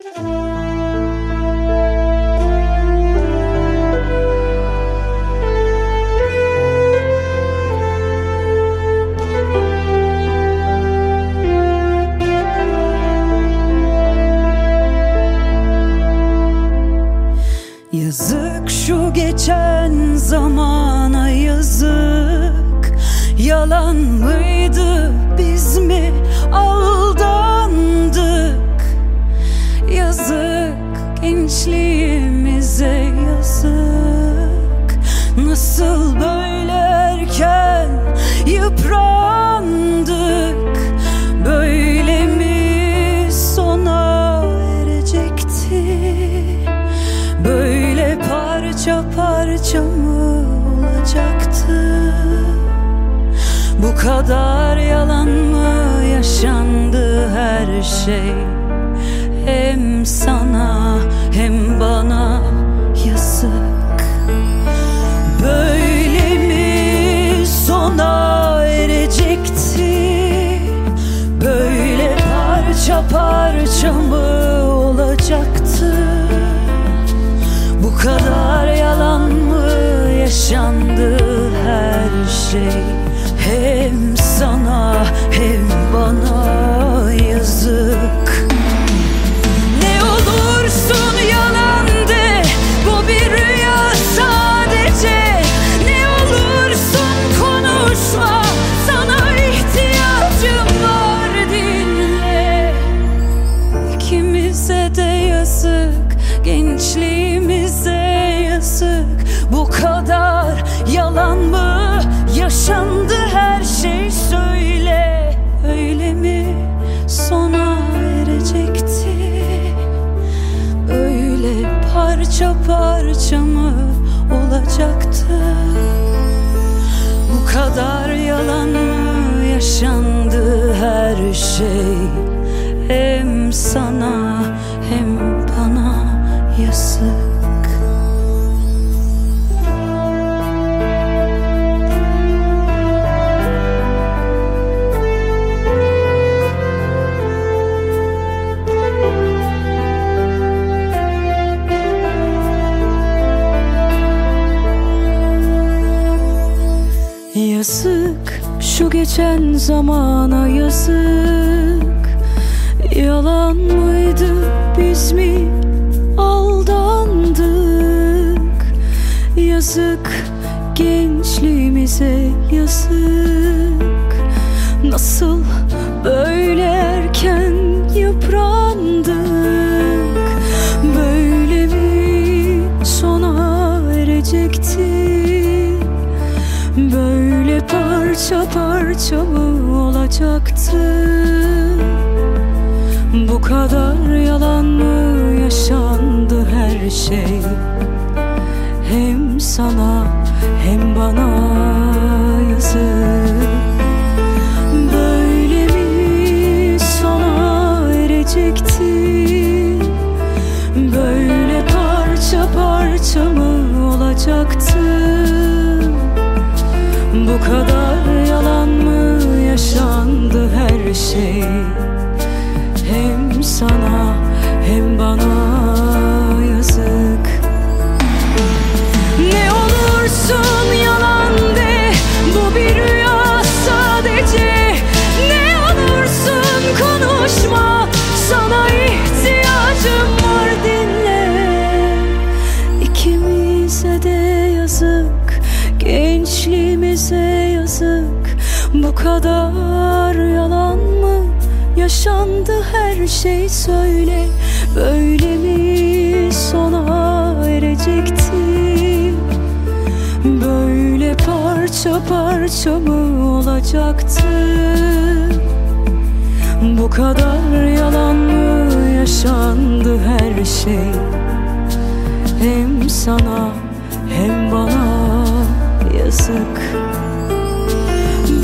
Yazık şu geçen zamana yazık. Yalan mıydı biz mi aldandık parça mı olacaktı Bu kadar yalan mı yaşandı her şey? Hem sana hem bana yaşandı her şey. Hem sana hem bana yazık parça parça mı olacaktı. Bu kadar yalan mı yaşandı her şey? Hem sana hem bana yazık Yazık şu geçen zamana yazık. Yalan mıydı biz mi aldandık? Yazık gençliğimize yazık. Nasıl böyle erken yıprandık? Böyle mi sona erecekti Böyle parça parça mı olacaktı. Bu kadar yalan mı yaşandı Gençliğimize yazık. Bu kadar yalan mı? Yaşandı her şey söyle. Böyle mi sona erecekti? Böyle parça parça mı olacaktı? Bu kadar yalan mı yaşandı her şey? Hem sana hem bana yazık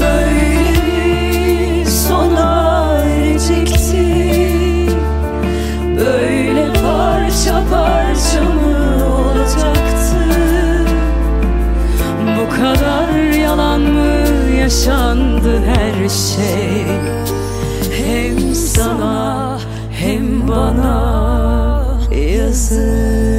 Böyle sona erecekti Böyle parça parça mı olacaktı? Bu kadar yalan mı yaşandı her şey? Hem sana hem bana yazık